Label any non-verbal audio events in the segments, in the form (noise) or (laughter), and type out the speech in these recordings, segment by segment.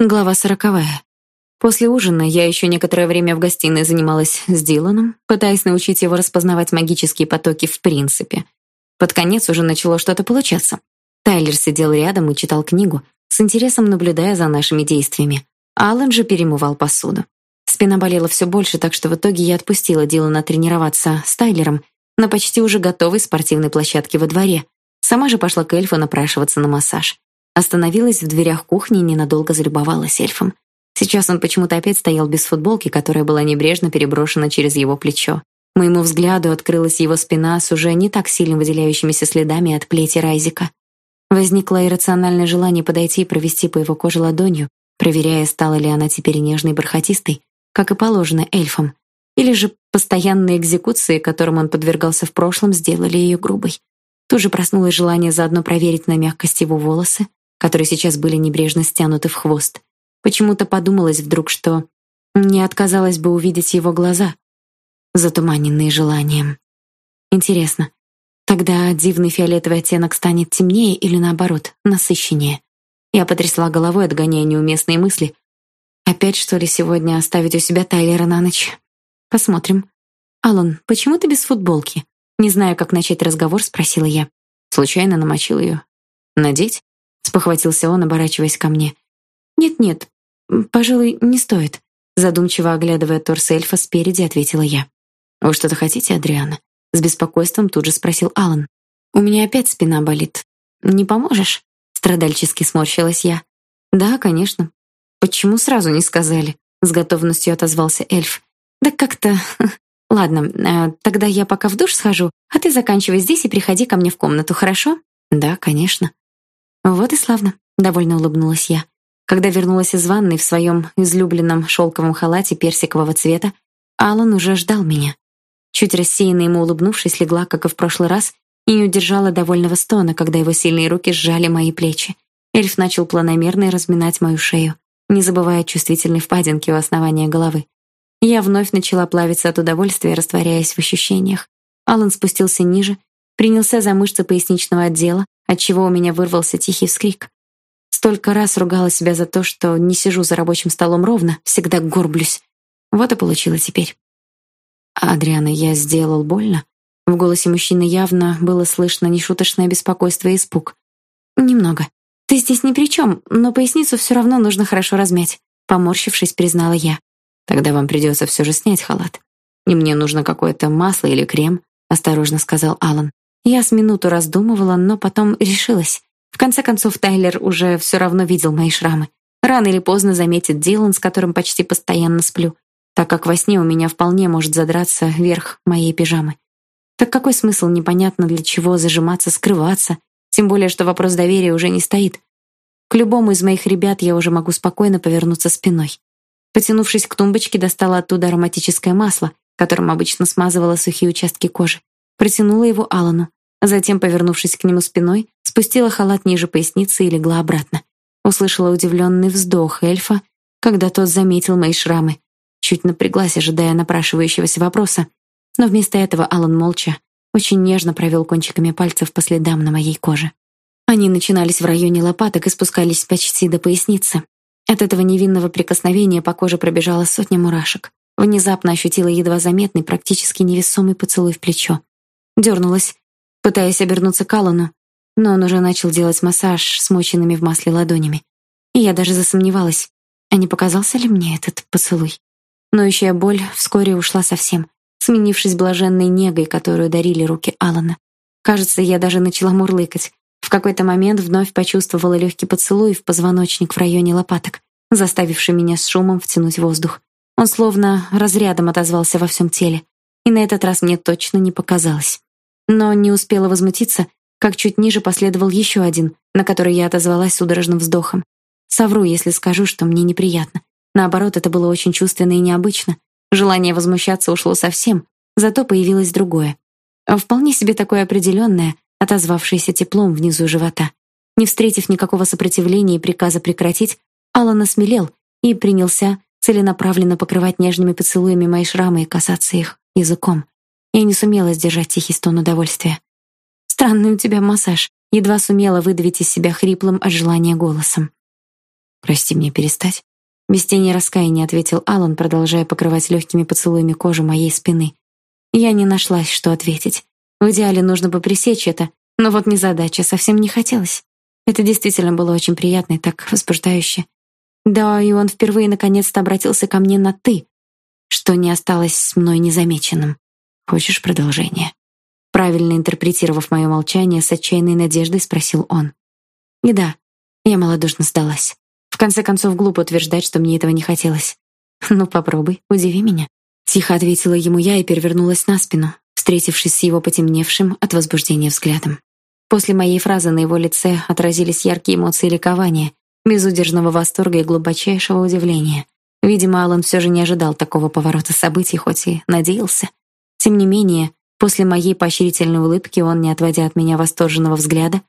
Глава сороковая. После ужина я еще некоторое время в гостиной занималась с Диланом, пытаясь научить его распознавать магические потоки в принципе. Под конец уже начало что-то получаться. Тайлер сидел рядом и читал книгу, с интересом наблюдая за нашими действиями. Аллен же перемывал посуду. Спина болела все больше, так что в итоге я отпустила Дилана тренироваться с Тайлером на почти уже готовой спортивной площадке во дворе. Сама же пошла к эльфу напрашиваться на массаж. Остановилась в дверях кухни и ненадолго залюбовалась эльфом. Сейчас он почему-то опять стоял без футболки, которая была небрежно переброшена через его плечо. Моему взгляду открылась его спина с уже не так сильно выделяющимися следами от плети Райзика. Возникло иррациональное желание подойти и провести по его коже ладонью, проверяя, стала ли она теперь нежной и бархатистой, как и положено эльфам, или же постоянные экзекуции, которым он подвергался в прошлом, сделали ее грубой. Тут же проснулось желание заодно проверить на мягкость его волосы, которые сейчас были небрежно стянуты в хвост. Почему-то подумалось вдруг, что не отказалась бы увидеть его глаза, затуманенные желанием. Интересно, тогда дивный фиолетовый оттенок станет темнее или наоборот, насыщеннее? Я потрясла головой, отгоняя неуместные мысли. Опять что ли сегодня оставить у себя Тайлера на ночь? Посмотрим. Алон, почему ты без футболки? Не знаю, как начать разговор, спросила я. Случайно намочил ее. Надеть? Спохватился он, оборачиваясь ко мне. Нет-нет, пожалуй, не стоит, задумчиво оглядывая торс эльфа спереди, ответила я. Вы что-то хотите, Адриана? с беспокойством тут же спросил Алан. У меня опять спина болит. Не поможешь? страдальчески сморщилась я. Да, конечно. Почему сразу не сказали? с готовностью отозвался эльф. Да как-то (laughs) Ладно, э, тогда я пока в душ схожу, а ты заканчивай здесь и приходи ко мне в комнату, хорошо? Да, конечно. Вот и славно, довольно улыбнулась я. Когда вернулась из ванной в своем излюбленном шелковом халате персикового цвета, Алан уже ждал меня. Чуть рассеянно ему улыбнувшись, легла, как и в прошлый раз, и не удержала довольного стона, когда его сильные руки сжали мои плечи. Эльф начал планомерно разминать мою шею, не забывая чувствительной впадинки у основания головы. Я вновь начала плавиться от удовольствия, растворяясь в ощущениях. Алан спустился ниже, принялся за мышцы поясничного отдела, отчего у меня вырвался тихий вскрик. Столько раз ругала себя за то, что не сижу за рабочим столом ровно, всегда горблюсь. Вот и получилось теперь. Адриана, я сделал больно? В голосе мужчины явно было слышно нешуточное беспокойство и испуг. Немного. Ты здесь ни при чем, но поясницу все равно нужно хорошо размять, поморщившись, признала я. Тогда вам придется все же снять халат. И мне нужно какое-то масло или крем, осторожно сказал Алан. Я с минуту раздумывала, но потом решилась. В конце концов, Тайлер уже все равно видел мои шрамы. Рано или поздно заметит Дилан, с которым почти постоянно сплю, так как во сне у меня вполне может задраться верх моей пижамы. Так какой смысл непонятно для чего зажиматься, скрываться, тем более что вопрос доверия уже не стоит. К любому из моих ребят я уже могу спокойно повернуться спиной. Потянувшись к тумбочке, достала оттуда ароматическое масло, которым обычно смазывала сухие участки кожи. Протянула его Алану. Затем, повернувшись к нему спиной, спустила халат ниже поясницы и легла обратно. Услышала удивленный вздох эльфа, когда тот заметил мои шрамы. Чуть напряглась, ожидая напрашивающегося вопроса, но вместо этого Алан молча, очень нежно провел кончиками пальцев по следам на моей коже. Они начинались в районе лопаток и спускались почти до поясницы. От этого невинного прикосновения по коже пробежала сотня мурашек. Внезапно ощутила едва заметный, практически невесомый поцелуй в плечо. Дернулась, пытаясь обернуться к Аллану, но он уже начал делать массаж смоченными в масле ладонями. И я даже засомневалась, а не показался ли мне этот поцелуй. Ноющая боль вскоре ушла совсем, сменившись блаженной негой, которую дарили руки Алана. Кажется, я даже начала мурлыкать. В какой-то момент вновь почувствовала легкий поцелуй в позвоночник в районе лопаток, заставивший меня с шумом втянуть воздух. Он словно разрядом отозвался во всем теле, и на этот раз мне точно не показалось. Но не успела возмутиться, как чуть ниже последовал еще один, на который я отозвалась судорожным вздохом. Совру, если скажу, что мне неприятно. Наоборот, это было очень чувственно и необычно. Желание возмущаться ушло совсем, зато появилось другое. Вполне себе такое определенное, отозвавшееся теплом внизу живота. Не встретив никакого сопротивления и приказа прекратить, Алан осмелел и принялся целенаправленно покрывать нежными поцелуями мои шрамы и касаться их языком. Я не сумела сдержать тихий стон удовольствия. «Странный у тебя массаж», едва сумела выдавить из себя хриплым от желания голосом. Прости мне перестать. Без тени раскаяния ответил Алан, продолжая покрывать легкими поцелуями кожу моей спины. Я не нашлась, что ответить. В идеале нужно бы пресечь это, но вот незадача, совсем не хотелось. Это действительно было очень приятно и так возбуждающе. Да, и он впервые наконец-то обратился ко мне на «ты», что не осталось мной незамеченным. Хочешь продолжение? Правильно интерпретировав мое молчание, с отчаянной надеждой спросил он. И да, я малодушно сдалась. В конце концов, глупо утверждать, что мне этого не хотелось. «Ну, попробуй, удиви меня». Тихо ответила ему я и перевернулась на спину, встретившись с его потемневшим от возбуждения взглядом. После моей фразы на его лице отразились яркие эмоции ликования, безудержного восторга и глубочайшего удивления. Видимо, Алан все же не ожидал такого поворота событий, хоть и надеялся. Тем не менее, после моей поощрительной улыбки он, не отводя от меня восторженного взгляда,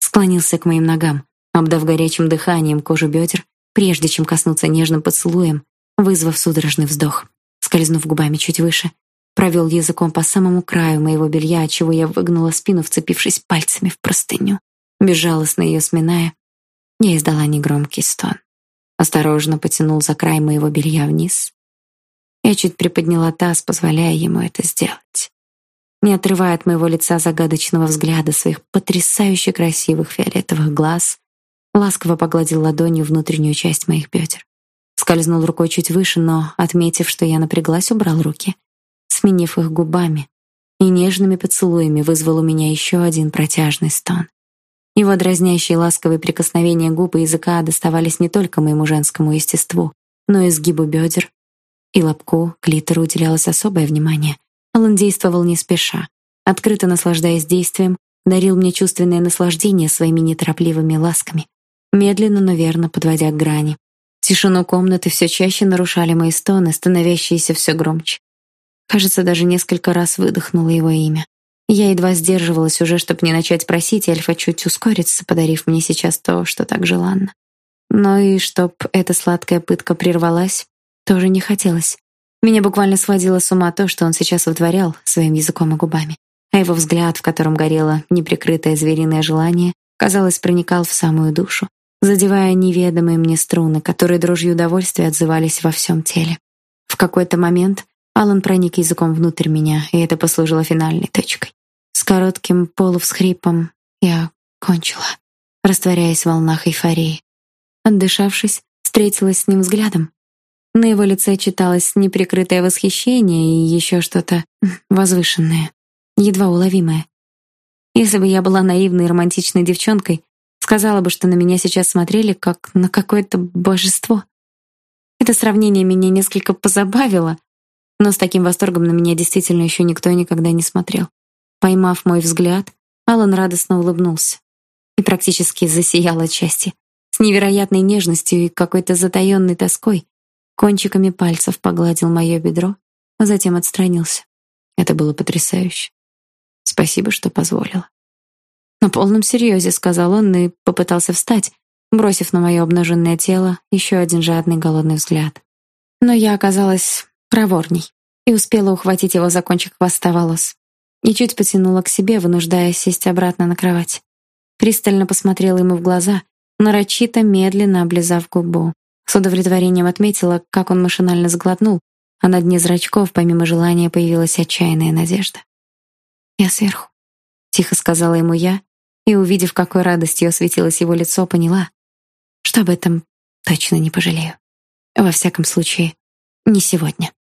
склонился к моим ногам, обдав горячим дыханием кожу бедер, прежде чем коснуться нежным поцелуем, вызвав судорожный вздох. Скользнув губами чуть выше, провел языком по самому краю моего белья, отчего я выгнула спину, вцепившись пальцами в простыню. Безжалостно ее сминая, я издала негромкий стон. Осторожно потянул за край моего белья вниз. Я чуть приподняла таз, позволяя ему это сделать. Не отрывая от моего лица загадочного взгляда своих потрясающе красивых фиолетовых глаз, ласково погладил ладонью внутреннюю часть моих бедер. Скользнул рукой чуть выше, но, отметив, что я напряглась, убрал руки, сменив их губами, и нежными поцелуями вызвал у меня еще один протяжный стон. Его дразнящие ласковые прикосновения губ и языка доставались не только моему женскому естеству, но и сгибу бедер, и лобку, клитору уделялось особое внимание. Алан действовал не спеша, открыто наслаждаясь действием, дарил мне чувственное наслаждение своими неторопливыми ласками медленно, но верно подводя к грани. Тишину комнаты все чаще нарушали мои стоны, становящиеся все громче. Кажется, даже несколько раз выдохнула его имя. Я едва сдерживалась уже, чтобы не начать просить эльфа чуть ускориться, подарив мне сейчас то, что так желанно. Но и чтоб эта сладкая пытка прервалась, тоже не хотелось. Меня буквально сводило с ума то, что он сейчас вытворял своим языком и губами. А его взгляд, в котором горело неприкрытое звериное желание, казалось, проникал в самую душу, задевая неведомые мне струны, которые дрожью удовольствия отзывались во всем теле. В какой-то момент Алан проник языком внутрь меня, и это послужило финальной точкой. С коротким полувсхрипом я кончила, растворяясь в волнах эйфории. Отдышавшись, встретилась с ним взглядом. На его лице читалось неприкрытое восхищение и еще что-то возвышенное, едва уловимое. Если бы я была наивной и романтичной девчонкой, Сказала бы, что на меня сейчас смотрели как на какое-то божество. Это сравнение меня несколько позабавило, но с таким восторгом на меня действительно еще никто никогда не смотрел. Поймав мой взгляд, Алан радостно улыбнулся и практически засиял от счастья. С невероятной нежностью и какой-то затаённой тоской кончиками пальцев погладил мое бедро, а затем отстранился. Это было потрясающе. Спасибо, что позволила. На полном серьезе сказал он и попытался встать, бросив на мое обнаженное тело еще один жадный голодный взгляд. Но я оказалась проворней и успела ухватить его за кончик хвоста волос и чуть потянула к себе, вынуждая сесть обратно на кровать. Пристально посмотрела ему в глаза, нарочито медленно облизав губу. С удовлетворением отметила, как он машинально сглотнул, а на дне зрачков, помимо желания, появилась отчаянная надежда. «Я сверху», — тихо сказала ему я, и, увидев, какой радостью осветилось его лицо, поняла, что об этом точно не пожалею. Во всяком случае, не сегодня.